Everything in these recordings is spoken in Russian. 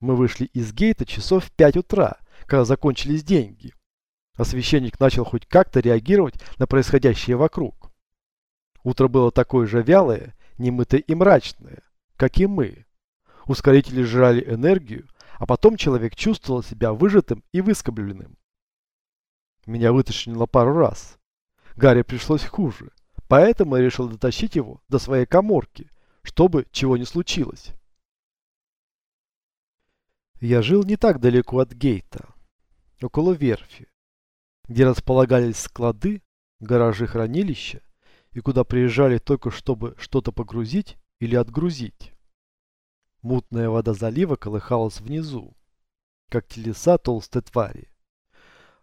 Мы вышли из гейта часов в 5 утра, когда закончились деньги. А священник начал хоть как-то реагировать на происходящее вокруг. Утро было такое же вялое, немытое и мрачное, как и мы. Ускорители жрали энергию, а потом человек чувствовал себя выжатым и выскобленным. Меня вытошнило пару раз. Гарри пришлось хуже, поэтому я решил дотащить его до своей коморки, чтобы чего не случилось. Я жил не так далеко от гейта, около верфи, где располагались склады, гаражи хранилища и куда приезжали только чтобы что-то погрузить или отгрузить. Мутная вода залива колыхалась внизу, как телеса толстой твари,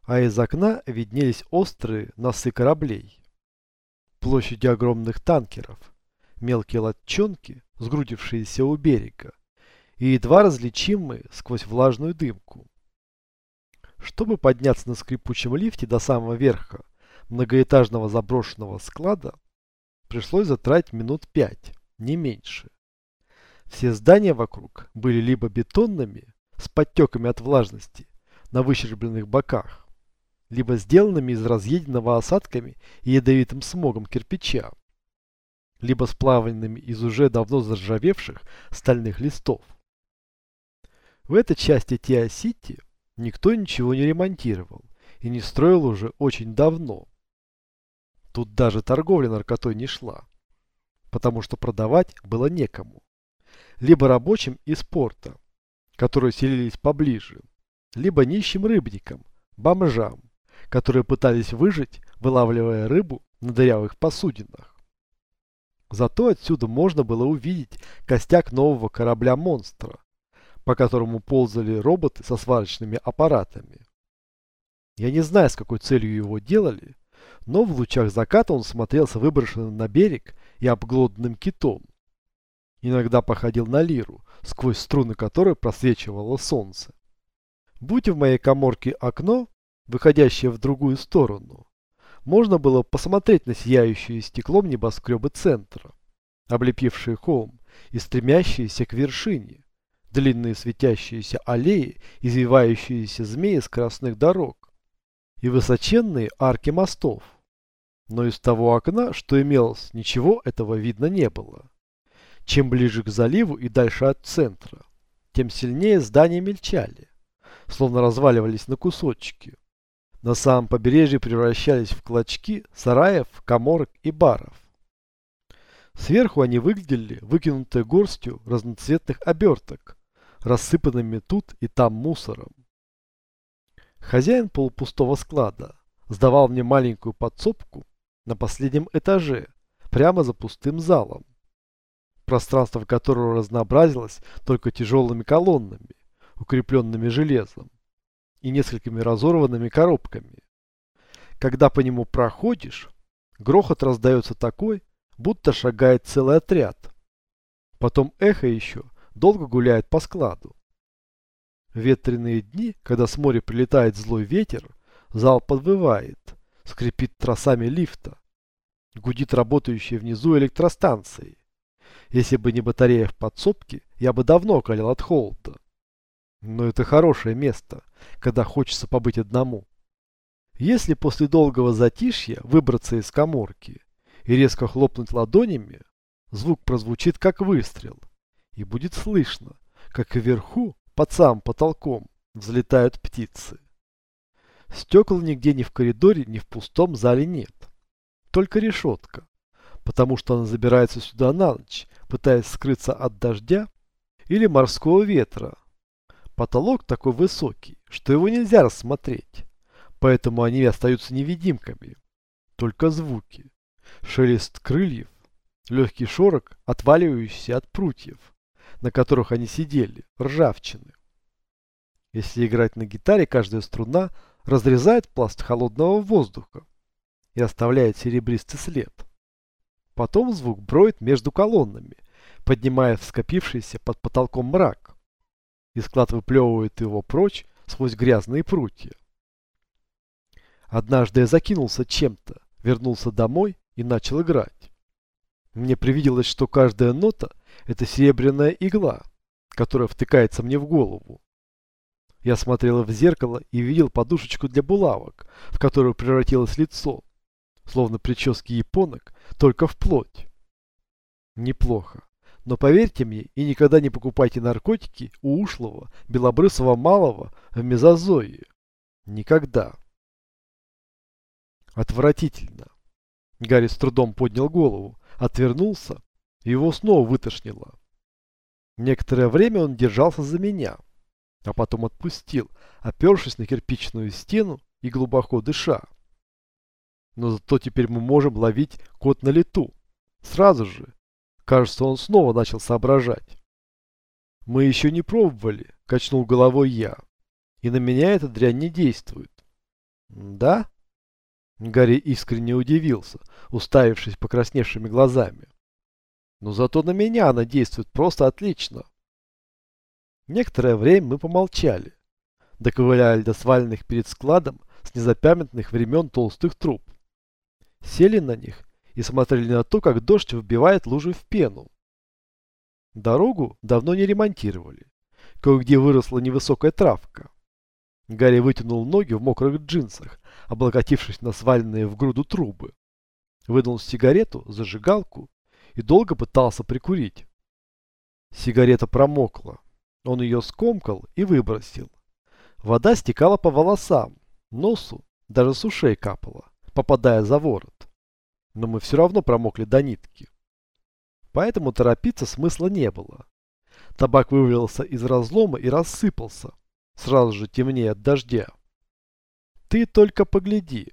а из окна виднелись острые носы кораблей. Площади огромных танкеров, мелкие лодчонки, сгрудившиеся у берега, и едва различимые сквозь влажную дымку. Чтобы подняться на скрипучем лифте до самого верха многоэтажного заброшенного склада, пришлось затратить минут пять, не меньше. Все здания вокруг были либо бетонными, с подтеками от влажности, на выщербленных боках, либо сделанными из разъеденного осадками и ядовитым смогом кирпича, либо сплавленными из уже давно заржавевших стальных листов. В этой части Тиа-Сити никто ничего не ремонтировал и не строил уже очень давно. Тут даже торговля наркотой не шла, потому что продавать было некому. Либо рабочим из порта, которые селились поближе, либо нищим рыбникам, бомжам, которые пытались выжить, вылавливая рыбу на дырявых посудинах. Зато отсюда можно было увидеть костяк нового корабля-монстра, по которому ползали роботы со сварочными аппаратами. Я не знаю, с какой целью его делали, но в лучах заката он смотрелся выброшенным на берег и обглоданным китом. Иногда походил на лиру, сквозь струны которой просвечивало солнце. Будь в моей коморке окно, выходящее в другую сторону, можно было посмотреть на сияющее стеклом небоскребы центра, облепившие холм и стремящиеся к вершине длинные светящиеся аллеи, извивающиеся змеи скоростных дорог и высоченные арки мостов. Но из того окна, что имелось, ничего этого видно не было. Чем ближе к заливу и дальше от центра, тем сильнее здания мельчали, словно разваливались на кусочки. На самом побережье превращались в клочки сараев, коморок и баров. Сверху они выглядели выкинутой горстью разноцветных оберток, рассыпанными тут и там мусором. Хозяин полупустого склада сдавал мне маленькую подсобку на последнем этаже, прямо за пустым залом, пространство которого разнообразилось только тяжелыми колоннами, укрепленными железом, и несколькими разорванными коробками. Когда по нему проходишь, грохот раздается такой, будто шагает целый отряд. Потом эхо еще долго гуляет по складу. Ветреные дни, когда с моря прилетает злой ветер, зал подвывает, скрипит тросами лифта, гудит работающие внизу электростанции. Если бы не батарея в подсобке, я бы давно околел от холода. Но это хорошее место, когда хочется побыть одному. Если после долгого затишья выбраться из коморки и резко хлопнуть ладонями, звук прозвучит как выстрел, и будет слышно, как вверху, под самым потолком, взлетают птицы. Стекол нигде ни в коридоре, ни в пустом зале нет. Только решетка, потому что она забирается сюда на ночь, пытаясь скрыться от дождя или морского ветра. Потолок такой высокий, что его нельзя рассмотреть, поэтому они остаются невидимками. Только звуки, шелест крыльев, легкий шорох, отваливающийся от прутьев на которых они сидели, ржавчины. Если играть на гитаре, каждая струна разрезает пласт холодного воздуха и оставляет серебристый след. Потом звук броет между колоннами, поднимая скопившийся под потолком мрак, и склад выплевывает его прочь сквозь грязные прутья. Однажды я закинулся чем-то, вернулся домой и начал играть. Мне привиделось, что каждая нота – это серебряная игла, которая втыкается мне в голову. Я смотрел в зеркало и видел подушечку для булавок, в которую превратилось лицо, словно прически японок, только в плоть. Неплохо. Но поверьте мне и никогда не покупайте наркотики у ушлого, белобрысого малого в мезозое. Никогда. Отвратительно. Гарри с трудом поднял голову, отвернулся, и его снова вытошнило. Некоторое время он держался за меня, а потом отпустил, опершись на кирпичную стену и глубоко дыша. Но зато теперь мы можем ловить кот на лету. Сразу же. Кажется, он снова начал соображать. Мы еще не пробовали, качнул головой я. И на меня эта дрянь не действует. Да? Гарри искренне удивился, уставившись покрасневшими глазами. Но зато на меня она действует просто отлично. Некоторое время мы помолчали, доковыляли до сваленных перед складом с незапамятных времен толстых труб. Сели на них и смотрели на то, как дождь вбивает лужи в пену. Дорогу давно не ремонтировали. Кое-где выросла невысокая травка. Гарри вытянул ноги в мокрых джинсах, облокотившись на сваленные в груду трубы. Вынул сигарету, зажигалку и долго пытался прикурить. Сигарета промокла. Он ее скомкал и выбросил. Вода стекала по волосам, носу, даже с ушей капала, попадая за ворот. Но мы все равно промокли до нитки. Поэтому торопиться смысла не было. Табак вывалился из разлома и рассыпался, сразу же темнее от дождя. «Ты только погляди!»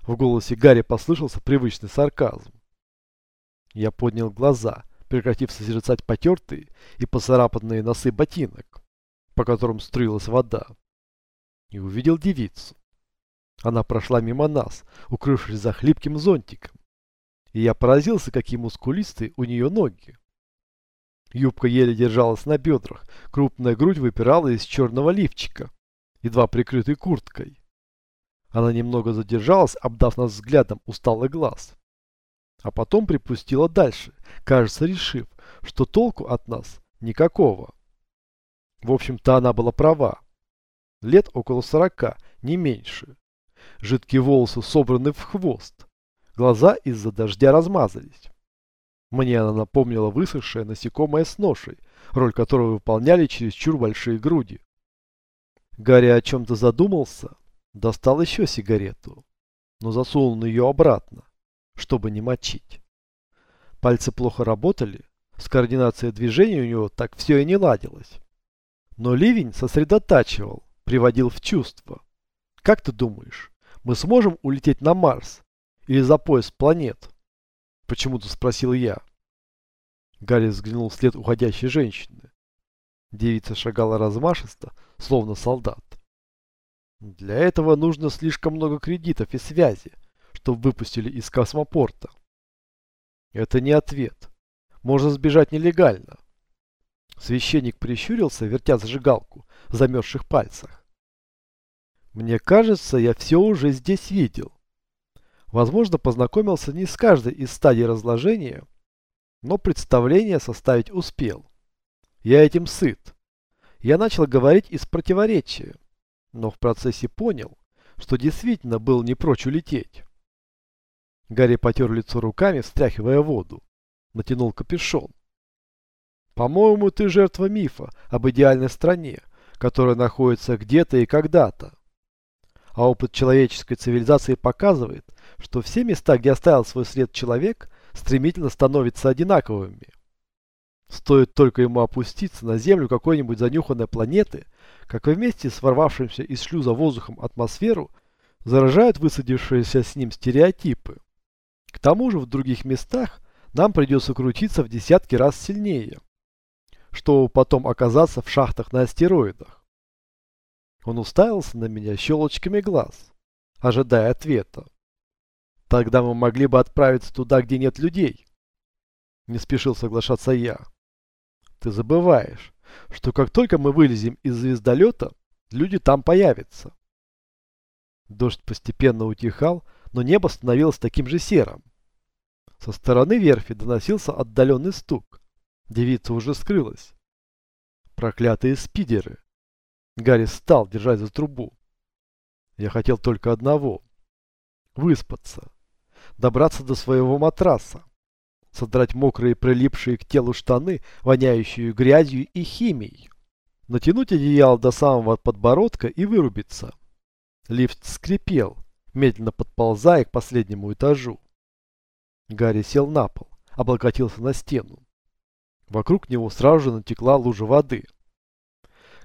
В голосе Гарри послышался привычный сарказм. Я поднял глаза, прекратив созерцать потертые и поцарапанные носы ботинок, по которым струилась вода, и увидел девицу. Она прошла мимо нас, укрывшись за хлипким зонтиком, и я поразился, какие мускулистые у нее ноги. Юбка еле держалась на бедрах, крупная грудь выпирала из черного лифчика, едва прикрытой курткой. Она немного задержалась, обдав нас взглядом усталый глаз. А потом припустила дальше, кажется, решив, что толку от нас никакого. В общем-то, она была права. Лет около сорока, не меньше. Жидкие волосы собраны в хвост. Глаза из-за дождя размазались. Мне она напомнила высохшее насекомое с ношей, роль которого выполняли чересчур большие груди. Гарри о чем-то задумался, достал еще сигарету, но засунул ее обратно чтобы не мочить. Пальцы плохо работали, с координацией движений у него так все и не ладилось. Но ливень сосредотачивал, приводил в чувство. Как ты думаешь, мы сможем улететь на Марс или за пояс планет? Почему-то спросил я. Гарри взглянул вслед уходящей женщины. Девица шагала размашисто, словно солдат. Для этого нужно слишком много кредитов и связи, что выпустили из космопорта. Это не ответ. Можно сбежать нелегально. Священник прищурился, вертя зажигалку в замерзших пальцах. Мне кажется, я все уже здесь видел. Возможно, познакомился не с каждой из стадий разложения, но представление составить успел. Я этим сыт. Я начал говорить из противоречия, но в процессе понял, что действительно был не прочь улететь. Гарри потер лицо руками, встряхивая воду. Натянул капюшон. По-моему, ты жертва мифа об идеальной стране, которая находится где-то и когда-то. А опыт человеческой цивилизации показывает, что все места, где оставил свой след человек, стремительно становятся одинаковыми. Стоит только ему опуститься на землю какой-нибудь занюханной планеты, как вместе с ворвавшимся из шлюза воздухом атмосферу заражают высадившиеся с ним стереотипы. К тому же в других местах нам придется крутиться в десятки раз сильнее, чтобы потом оказаться в шахтах на астероидах. Он уставился на меня щелочками глаз, ожидая ответа. Тогда мы могли бы отправиться туда, где нет людей. Не спешил соглашаться я. Ты забываешь, что как только мы вылезем из звездолета, люди там появятся. Дождь постепенно утихал, но небо становилось таким же серым. Со стороны верфи доносился отдаленный стук. Девица уже скрылась. Проклятые спидеры. Гарри встал, держась за трубу. Я хотел только одного. Выспаться. Добраться до своего матраса. Содрать мокрые, прилипшие к телу штаны, воняющие грязью и химией. Натянуть одеяло до самого подбородка и вырубиться. Лифт скрипел, медленно подползая к последнему этажу. Гарри сел на пол, облокотился на стену. Вокруг него сразу же натекла лужа воды.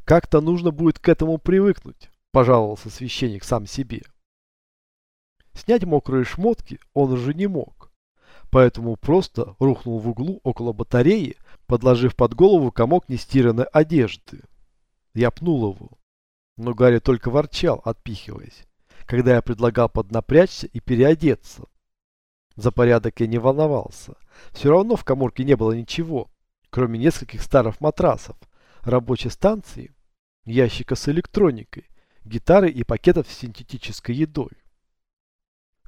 «Как-то нужно будет к этому привыкнуть», – пожаловался священник сам себе. Снять мокрые шмотки он уже не мог, поэтому просто рухнул в углу около батареи, подложив под голову комок нестиранной одежды. Я пнул его, но Гарри только ворчал, отпихиваясь, когда я предлагал поднапрячься и переодеться. За порядок я не волновался. Все равно в коморке не было ничего, кроме нескольких старых матрасов, рабочей станции, ящика с электроникой, гитары и пакетов с синтетической едой.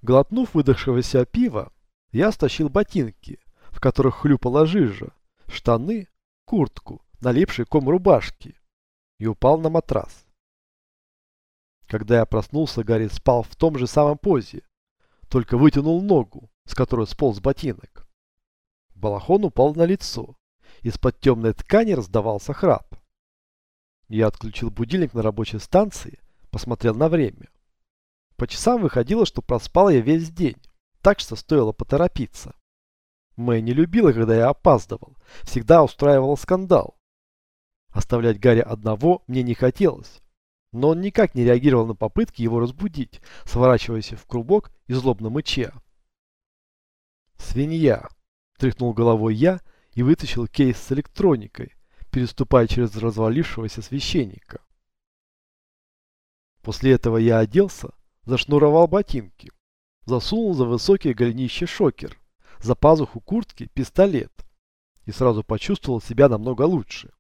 Глотнув выдохшегося пива, я стащил ботинки, в которых хлюпала жижа, штаны, куртку, налипший ком рубашки, и упал на матрас. Когда я проснулся, Гарри спал в том же самом позе, только вытянул ногу, с которой сполз ботинок. Балахон упал на лицо. Из-под темной ткани раздавался храп. Я отключил будильник на рабочей станции, посмотрел на время. По часам выходило, что проспал я весь день, так что стоило поторопиться. Мэй не любила, когда я опаздывал, всегда устраивала скандал. Оставлять Гарри одного мне не хотелось, но он никак не реагировал на попытки его разбудить, сворачиваясь в клубок и злобно мыча. «Свинья!» – тряхнул головой я и вытащил кейс с электроникой, переступая через развалившегося священника. После этого я оделся, зашнуровал ботинки, засунул за высокие голенища шокер, за пазуху куртки пистолет и сразу почувствовал себя намного лучше.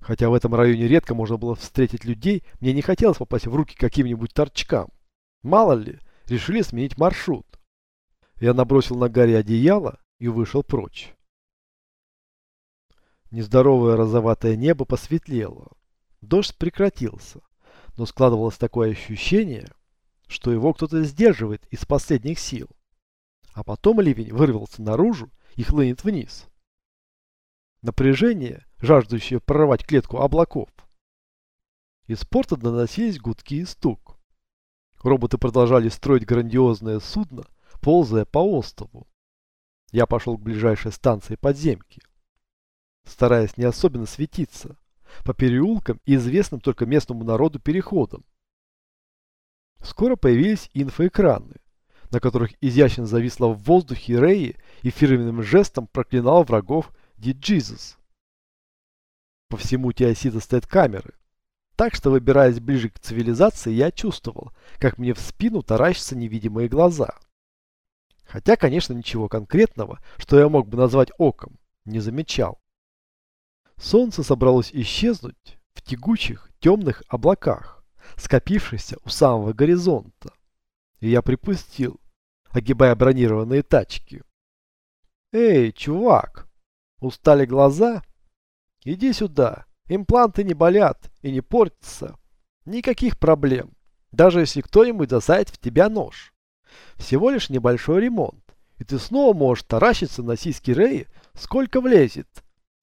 Хотя в этом районе редко можно было встретить людей, мне не хотелось попасть в руки каким-нибудь торчкам. Мало ли, решили сменить маршрут. Я набросил на Гарри одеяло и вышел прочь. Нездоровое розоватое небо посветлело. Дождь прекратился, но складывалось такое ощущение, что его кто-то сдерживает из последних сил. А потом ливень вырвался наружу и хлынет вниз. Напряжение, жаждущее прорвать клетку облаков. Из порта доносились гудки и стук. Роботы продолжали строить грандиозное судно, ползая по острову. Я пошел к ближайшей станции подземки стараясь не особенно светиться, по переулкам и известным только местному народу переходам. Скоро появились инфоэкраны, на которых изящно зависла в воздухе Рэй и фирменным жестом проклинал врагов Диджизус. По всему Теосида стоят камеры, так что, выбираясь ближе к цивилизации, я чувствовал, как мне в спину таращатся невидимые глаза. Хотя, конечно, ничего конкретного, что я мог бы назвать оком, не замечал. Солнце собралось исчезнуть в тягучих темных облаках, скопившихся у самого горизонта. И я припустил, огибая бронированные тачки. «Эй, чувак! Устали глаза? Иди сюда. Импланты не болят и не портятся. Никаких проблем, даже если кто-нибудь засадит в тебя нож. Всего лишь небольшой ремонт, и ты снова можешь таращиться на сиськи Рэи, сколько влезет,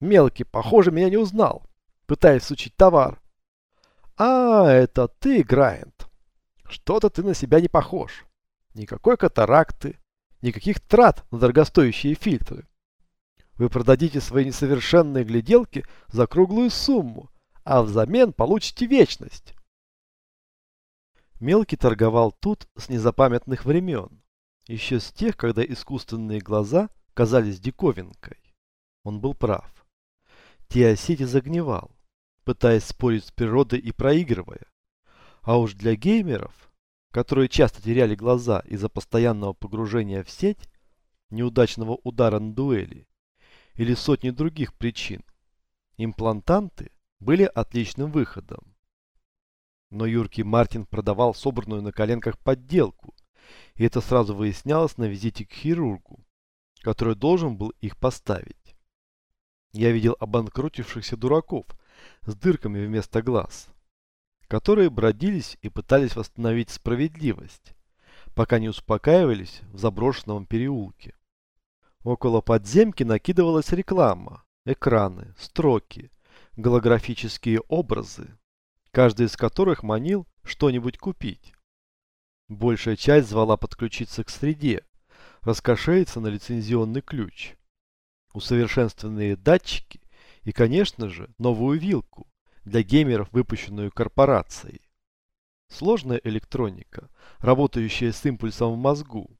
Мелкий, похоже, меня не узнал, пытаясь сучить товар. А, это ты, Грайнд. Что-то ты на себя не похож. Никакой катаракты, никаких трат на дорогостоящие фильтры. Вы продадите свои несовершенные гляделки за круглую сумму, а взамен получите вечность. Мелкий торговал тут с незапамятных времен, еще с тех, когда искусственные глаза казались диковинкой. Он был прав. Теосити загнивал, пытаясь спорить с природой и проигрывая. А уж для геймеров, которые часто теряли глаза из-за постоянного погружения в сеть, неудачного удара на дуэли или сотни других причин, имплантанты были отличным выходом. Но юркий Мартин продавал собранную на коленках подделку, и это сразу выяснялось на визите к хирургу, который должен был их поставить. Я видел обанкротившихся дураков с дырками вместо глаз, которые бродились и пытались восстановить справедливость, пока не успокаивались в заброшенном переулке. Около подземки накидывалась реклама, экраны, строки, голографические образы, каждый из которых манил что-нибудь купить. Большая часть звала подключиться к среде, раскошелиться на лицензионный ключ, усовершенствованные датчики и, конечно же, новую вилку для геймеров, выпущенную корпорацией. Сложная электроника, работающая с импульсом в мозгу.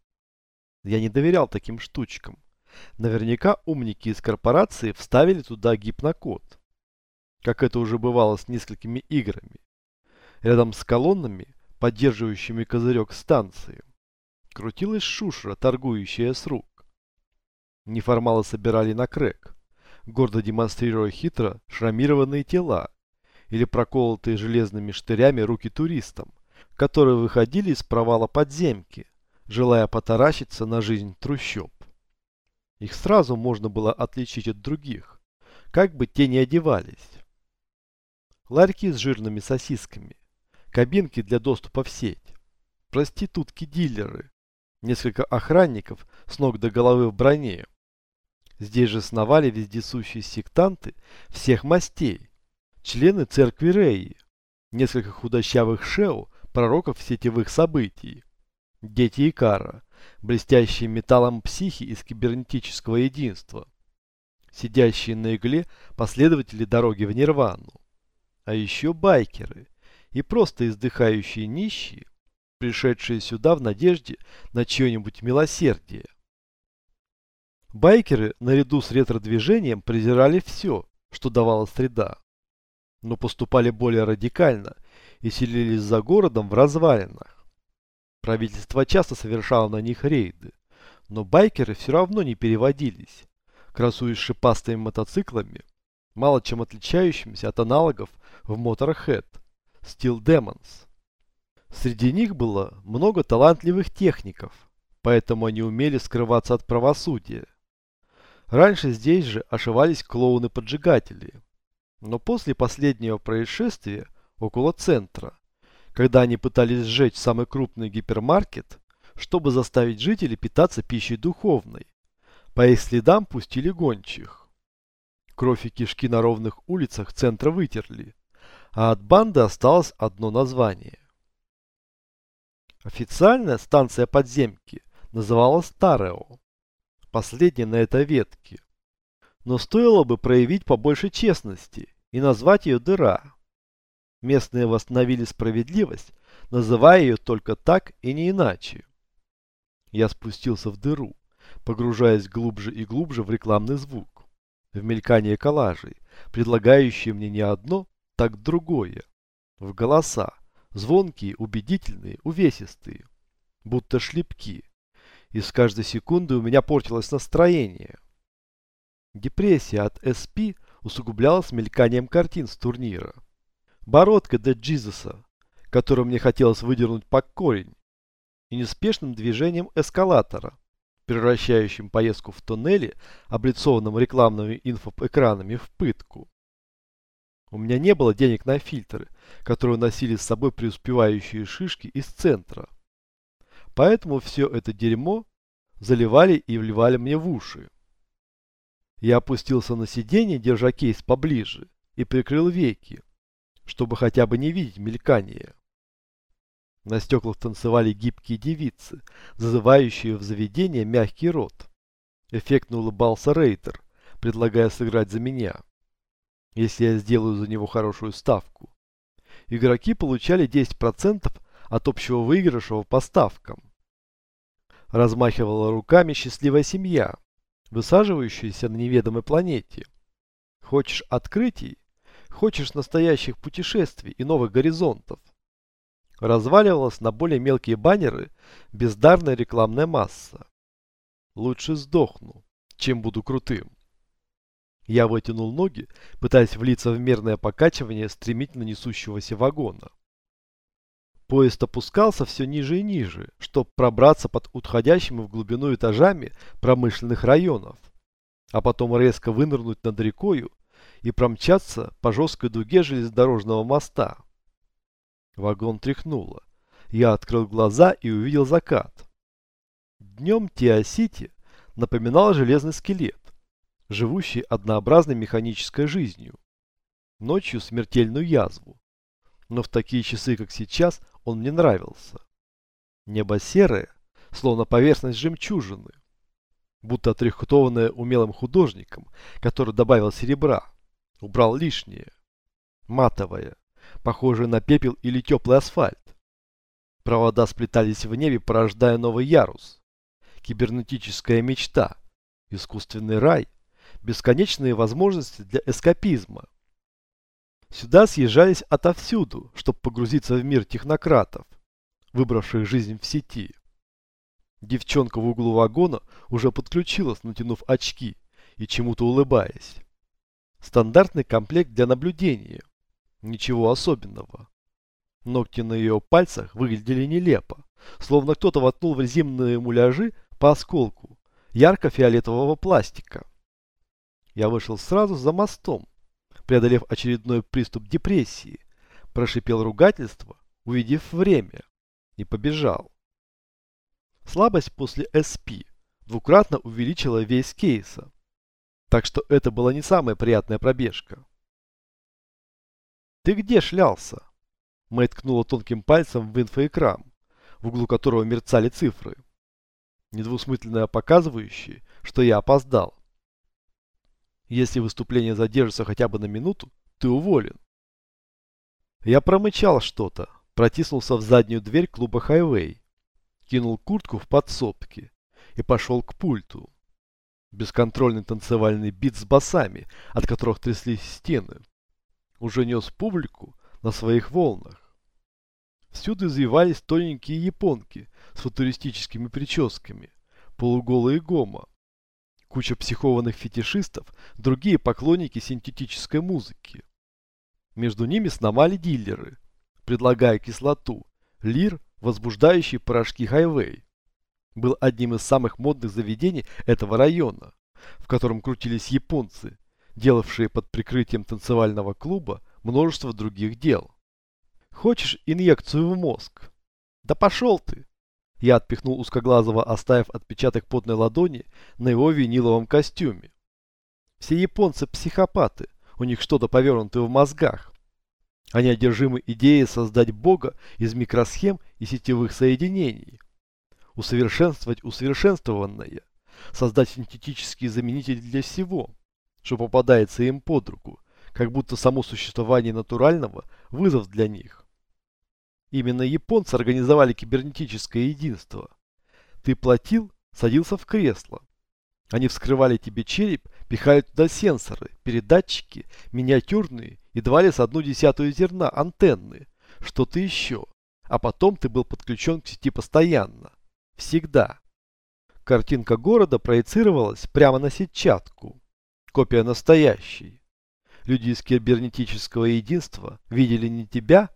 Я не доверял таким штучкам. Наверняка умники из корпорации вставили туда гипнокод. Как это уже бывало с несколькими играми. Рядом с колоннами, поддерживающими козырек станции, крутилась шушера, торгующая с рук. Неформалы собирали на крэк, гордо демонстрируя хитро шрамированные тела или проколотые железными штырями руки туристам, которые выходили из провала подземки, желая потаращиться на жизнь трущоб. Их сразу можно было отличить от других, как бы те ни одевались. Ларьки с жирными сосисками, кабинки для доступа в сеть, проститутки-дилеры, несколько охранников с ног до головы в броне, Здесь же сновали вездесущие сектанты всех мастей, члены церкви Реи, несколько худощавых шео, пророков сетевых событий, дети Икара, блестящие металлом психи из кибернетического единства, сидящие на игле последователи дороги в Нирвану, а еще байкеры и просто издыхающие нищие, пришедшие сюда в надежде на чье-нибудь милосердие. Байкеры наряду с ретро-движением презирали все, что давала среда, но поступали более радикально и селились за городом в развалинах. Правительство часто совершало на них рейды, но байкеры все равно не переводились, красуясь шипастыми мотоциклами, мало чем отличающимися от аналогов в Motorhead, Steel Demons. Среди них было много талантливых техников, поэтому они умели скрываться от правосудия. Раньше здесь же ошивались клоуны-поджигатели. Но после последнего происшествия около центра, когда они пытались сжечь самый крупный гипермаркет, чтобы заставить жителей питаться пищей духовной, по их следам пустили гончих. Кровь и кишки на ровных улицах центра вытерли, а от банды осталось одно название. Официальная станция подземки называлась Тарео последняя на этой ветке. Но стоило бы проявить побольше честности и назвать ее дыра. Местные восстановили справедливость, называя ее только так и не иначе. Я спустился в дыру, погружаясь глубже и глубже в рекламный звук, в мелькание коллажей, предлагающие мне не одно, так другое, в голоса, звонкие, убедительные, увесистые, будто шлепки, и с каждой секунды у меня портилось настроение. Депрессия от СП усугублялась мельканием картин с турнира. Бородка Дед Джизуса, которую мне хотелось выдернуть под корень, и неспешным движением эскалатора, превращающим поездку в туннеле, облицованном рекламными инфоэкранами, в пытку. У меня не было денег на фильтры, которые носили с собой преуспевающие шишки из центра. Поэтому все это дерьмо заливали и вливали мне в уши. Я опустился на сиденье, держа кейс поближе, и прикрыл веки, чтобы хотя бы не видеть мелькание. На стеклах танцевали гибкие девицы, зазывающие в заведение мягкий рот. Эффектно улыбался Рейтер, предлагая сыграть за меня, если я сделаю за него хорошую ставку. Игроки получали 10% от общего выигрыша по ставкам размахивала руками счастливая семья, высаживающаяся на неведомой планете. Хочешь открытий? Хочешь настоящих путешествий и новых горизонтов? Разваливалась на более мелкие баннеры бездарная рекламная масса. Лучше сдохну, чем буду крутым. Я вытянул ноги, пытаясь влиться в мерное покачивание стремительно несущегося вагона. Поезд опускался все ниже и ниже, чтобы пробраться под уходящими в глубину этажами промышленных районов. а потом резко вынырнуть над рекою и промчаться по жесткой дуге железнодорожного моста. Вагон тряхнуло. Я открыл глаза и увидел закат. Днем Тиа-Сити напоминал железный скелет, живущий однообразной механической жизнью. Ночью смертельную язву. Но в такие часы, как сейчас, он мне нравился. Небо серое, словно поверхность жемчужины, будто отрихтованное умелым художником, который добавил серебра, убрал лишнее. Матовое, похожее на пепел или теплый асфальт. Провода сплетались в небе, порождая новый ярус. Кибернетическая мечта, искусственный рай, бесконечные возможности для эскапизма. Сюда съезжались отовсюду, чтобы погрузиться в мир технократов, выбравших жизнь в сети. Девчонка в углу вагона уже подключилась, натянув очки и чему-то улыбаясь. Стандартный комплект для наблюдения. Ничего особенного. Ногти на ее пальцах выглядели нелепо, словно кто-то воткнул в резинные муляжи по осколку ярко-фиолетового пластика. Я вышел сразу за мостом, преодолев очередной приступ депрессии, прошипел ругательство, увидев время, и побежал. Слабость после SP двукратно увеличила вес кейса, так что это была не самая приятная пробежка. «Ты где шлялся?» Мэй ткнула тонким пальцем в инфоэкран, в углу которого мерцали цифры, недвусмысленно показывающие, что я опоздал. Если выступление задержится хотя бы на минуту, ты уволен. Я промычал что-то, протиснулся в заднюю дверь клуба Хайвей, кинул куртку в подсобке и пошел к пульту. Бесконтрольный танцевальный бит с басами, от которых тряслись стены, уже нес публику на своих волнах. Всюду извивались тоненькие японки с футуристическими прическами, полуголые гома, куча психованных фетишистов, другие поклонники синтетической музыки. Между ними сномали дилеры, предлагая кислоту, лир, возбуждающий порошки хайвей. Был одним из самых модных заведений этого района, в котором крутились японцы, делавшие под прикрытием танцевального клуба множество других дел. Хочешь инъекцию в мозг? Да пошел ты! Я отпихнул узкоглазого, оставив отпечаток потной ладони на его виниловом костюме. Все японцы психопаты, у них что-то повернуто в мозгах. Они одержимы идеей создать Бога из микросхем и сетевых соединений. Усовершенствовать усовершенствованное, создать синтетический заменитель для всего, что попадается им под руку, как будто само существование натурального – вызов для них. Именно японцы организовали кибернетическое единство. Ты платил, садился в кресло. Они вскрывали тебе череп, пихали туда сенсоры, передатчики, миниатюрные, едва ли с одну десятую зерна, антенны, что-то еще. А потом ты был подключен к сети постоянно. Всегда. Картинка города проецировалась прямо на сетчатку. Копия настоящей. Люди из кибернетического единства видели не тебя,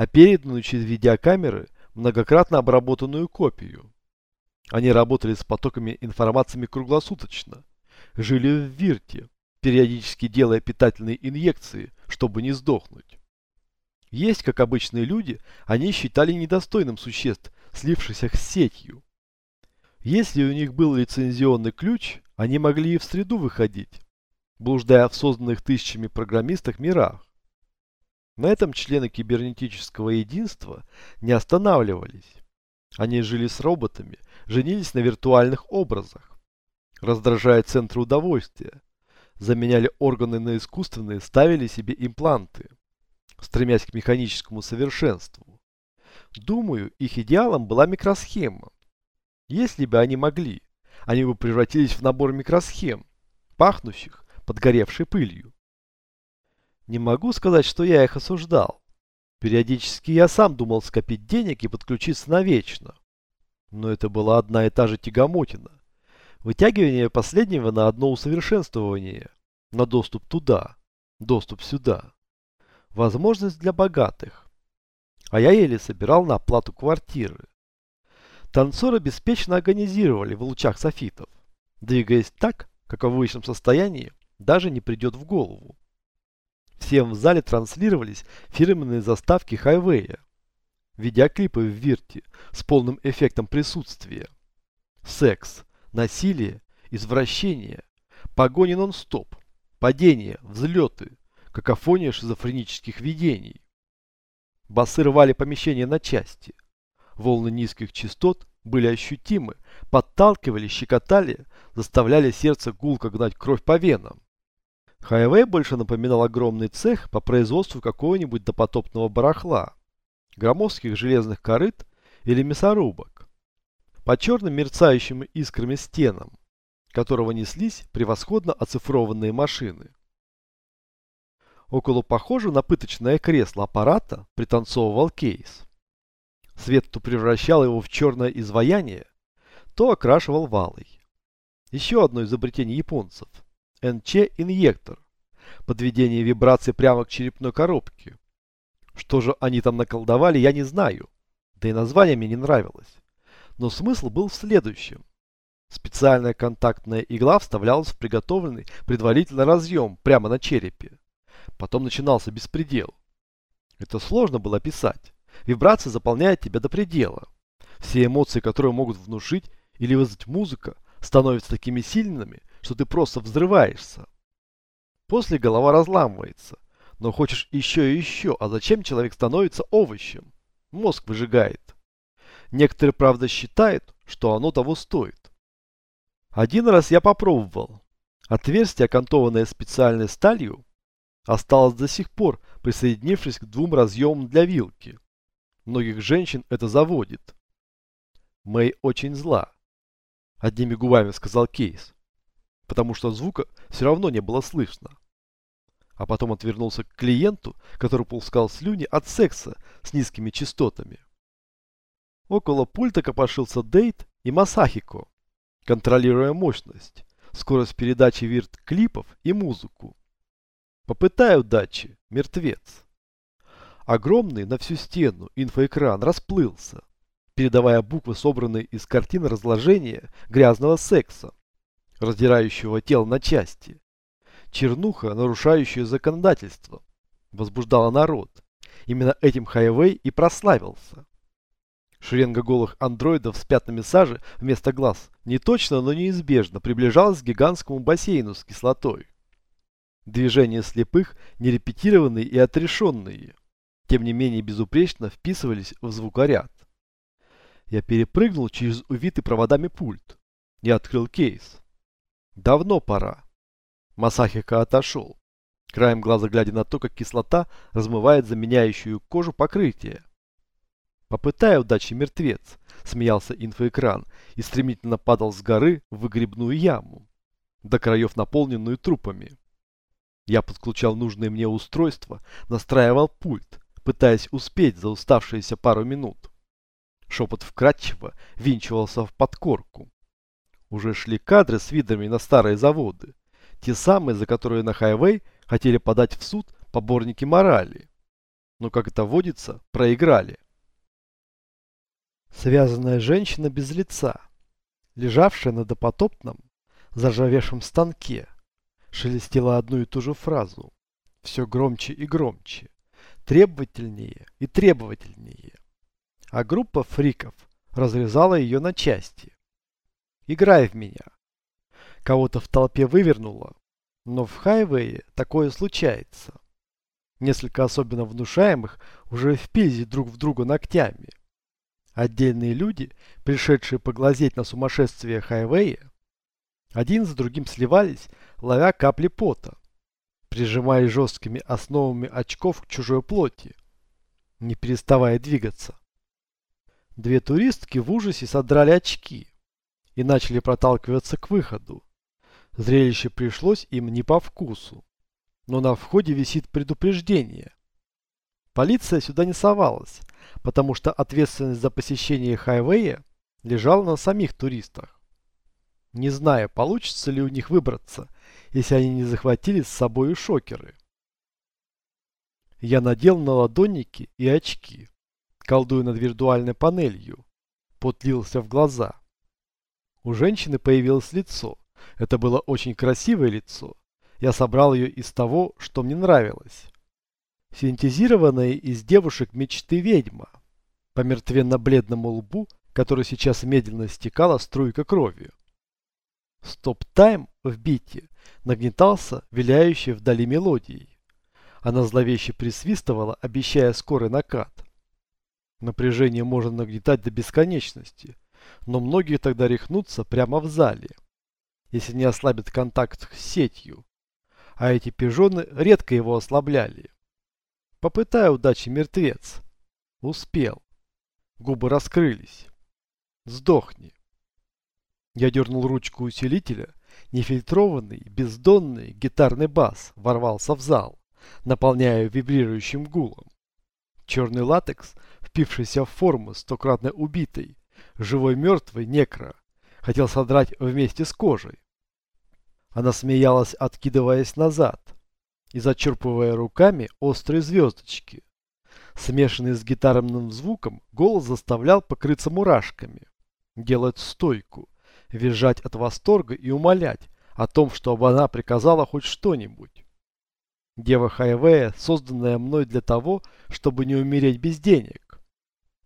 а переданную через видеокамеры многократно обработанную копию. Они работали с потоками информации круглосуточно, жили в вирте, периодически делая питательные инъекции, чтобы не сдохнуть. Есть, как обычные люди, они считали недостойным существ, слившихся с сетью. Если у них был лицензионный ключ, они могли и в среду выходить, блуждая в созданных тысячами программистах мирах. На этом члены кибернетического единства не останавливались. Они жили с роботами, женились на виртуальных образах, раздражая центры удовольствия, заменяли органы на искусственные, ставили себе импланты, стремясь к механическому совершенству. Думаю, их идеалом была микросхема. Если бы они могли, они бы превратились в набор микросхем, пахнущих подгоревшей пылью. Не могу сказать, что я их осуждал. Периодически я сам думал скопить денег и подключиться навечно. Но это была одна и та же тягомотина. Вытягивание последнего на одно усовершенствование, на доступ туда, доступ сюда. Возможность для богатых. А я еле собирал на оплату квартиры. Танцоры беспечно организировали в лучах софитов, двигаясь так, как в обычном состоянии, даже не придет в голову. Всем в зале транслировались фирменные заставки хайвея. Видеоклипы в Вирте с полным эффектом присутствия. Секс, насилие, извращение, погони нон-стоп, падения, взлеты, какофония шизофренических видений. Басы рвали помещение на части. Волны низких частот были ощутимы, подталкивали, щекотали, заставляли сердце гулко гнать кровь по венам. Хайвей больше напоминал огромный цех по производству какого-нибудь допотопного барахла, громоздких железных корыт или мясорубок. По черным мерцающим искрами стенам, которого неслись превосходно оцифрованные машины. Около похожего на пыточное кресло аппарата пританцовывал кейс. Свет то превращал его в черное изваяние, то окрашивал валой. Еще одно изобретение японцев – НЧ-инъектор. Подведение вибраций прямо к черепной коробке. Что же они там наколдовали, я не знаю. Да и название мне не нравилось. Но смысл был в следующем. Специальная контактная игла вставлялась в приготовленный предварительно разъем прямо на черепе. Потом начинался беспредел. Это сложно было писать. Вибрация заполняет тебя до предела. Все эмоции, которые могут внушить или вызвать музыка, становятся такими сильными, что ты просто взрываешься. После голова разламывается, но хочешь еще и еще, а зачем человек становится овощем? Мозг выжигает. Некоторые, правда, считают, что оно того стоит. Один раз я попробовал. Отверстие, окантованное специальной сталью, осталось до сих пор, присоединившись к двум разъемам для вилки. Многих женщин это заводит. Мэй очень зла. Одними губами сказал Кейс. Потому что звука все равно не было слышно. А потом отвернулся к клиенту, который пускал слюни от секса с низкими частотами. Около пульта копошился Дейт и Масахико, контролируя мощность, скорость передачи вирт-клипов и музыку. Попытай удачи, мертвец. Огромный на всю стену инфоэкран расплылся, передавая буквы, собранные из картин разложения грязного секса, раздирающего тело на части. Чернуха, нарушающая законодательство, возбуждала народ. Именно этим Хайвей и прославился. Шеренга голых андроидов с пятнами сажи вместо глаз не точно, но неизбежно приближалась к гигантскому бассейну с кислотой. Движения слепых, нерепетированные и отрешенные тем не менее безупречно вписывались в звукоряд. Я перепрыгнул через увитый проводами пульт и открыл кейс. Давно пора. Масахика отошел, краем глаза глядя на то, как кислота размывает заменяющую кожу покрытие. «Попытай удачи, мертвец!» – смеялся инфоэкран и стремительно падал с горы в выгребную яму, до краев наполненную трупами. Я подключал нужное мне устройство, настраивал пульт, пытаясь успеть за уставшиеся пару минут. Шепот вкрадчиво винчивался в подкорку. Уже шли кадры с видами на старые заводы. Те самые, за которые на хайвей хотели подать в суд поборники морали. Но, как это водится, проиграли. Связанная женщина без лица, лежавшая на допотопном, заржавевшем станке, шелестела одну и ту же фразу, все громче и громче требовательнее и требовательнее. А группа фриков разрезала ее на части. Играй в меня. Кого-то в толпе вывернуло, но в хайвее такое случается. Несколько особенно внушаемых уже впились друг в друга ногтями. Отдельные люди, пришедшие поглазеть на сумасшествие хайвея, один за другим сливались, ловя капли пота прижимаясь жесткими основами очков к чужой плоти, не переставая двигаться. Две туристки в ужасе содрали очки и начали проталкиваться к выходу. Зрелище пришлось им не по вкусу, но на входе висит предупреждение. Полиция сюда не совалась, потому что ответственность за посещение хайвея лежала на самих туристах. Не знаю, получится ли у них выбраться – если они не захватили с собой шокеры. Я надел на ладонники и очки, колдуя над виртуальной панелью. Пот лился в глаза. У женщины появилось лицо, Это было очень красивое лицо. Я собрал ее из того, что мне нравилось. Синтезированная из девушек мечты ведьма. По мертвенно-бледному лбу, который сейчас медленно стекала струйка крови. Стоп-тайм в бите нагнетался виляющей вдали мелодией. Она зловеще присвистывала, обещая скорый накат. Напряжение можно нагнетать до бесконечности, но многие тогда рехнутся прямо в зале, если не ослабят контакт с сетью, а эти пижоны редко его ослабляли. Попытай удачи, мертвец. Успел. Губы раскрылись. Сдохни. Я дернул ручку усилителя, нефильтрованный, бездонный гитарный бас ворвался в зал, наполняя вибрирующим гулом. Черный латекс, впившийся в форму стократно убитой, живой мертвой некро, хотел содрать вместе с кожей. Она смеялась, откидываясь назад и зачерпывая руками острые звездочки. Смешанный с гитарным звуком, голос заставлял покрыться мурашками, делать стойку, визжать от восторга и умолять о том, чтобы она приказала хоть что-нибудь. Дева Хайвея, созданная мной для того, чтобы не умереть без денег.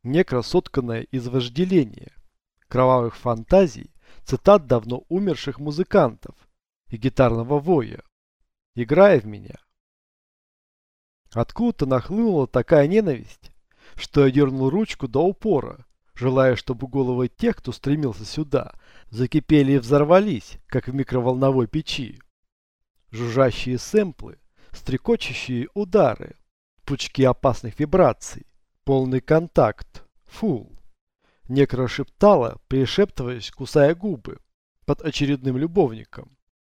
Некро, сотканная из вожделения, кровавых фантазий, цитат давно умерших музыкантов и гитарного воя, играя в меня. Откуда-то нахлынула такая ненависть, что я дернул ручку до упора, желая, чтобы головы тех, кто стремился сюда, закипели и взорвались, как в микроволновой печи. Жужжащие сэмплы, стрекочущие удары, пучки опасных вибраций, полный контакт, фул. Некро шептала, пришептываясь, кусая губы, под очередным любовником.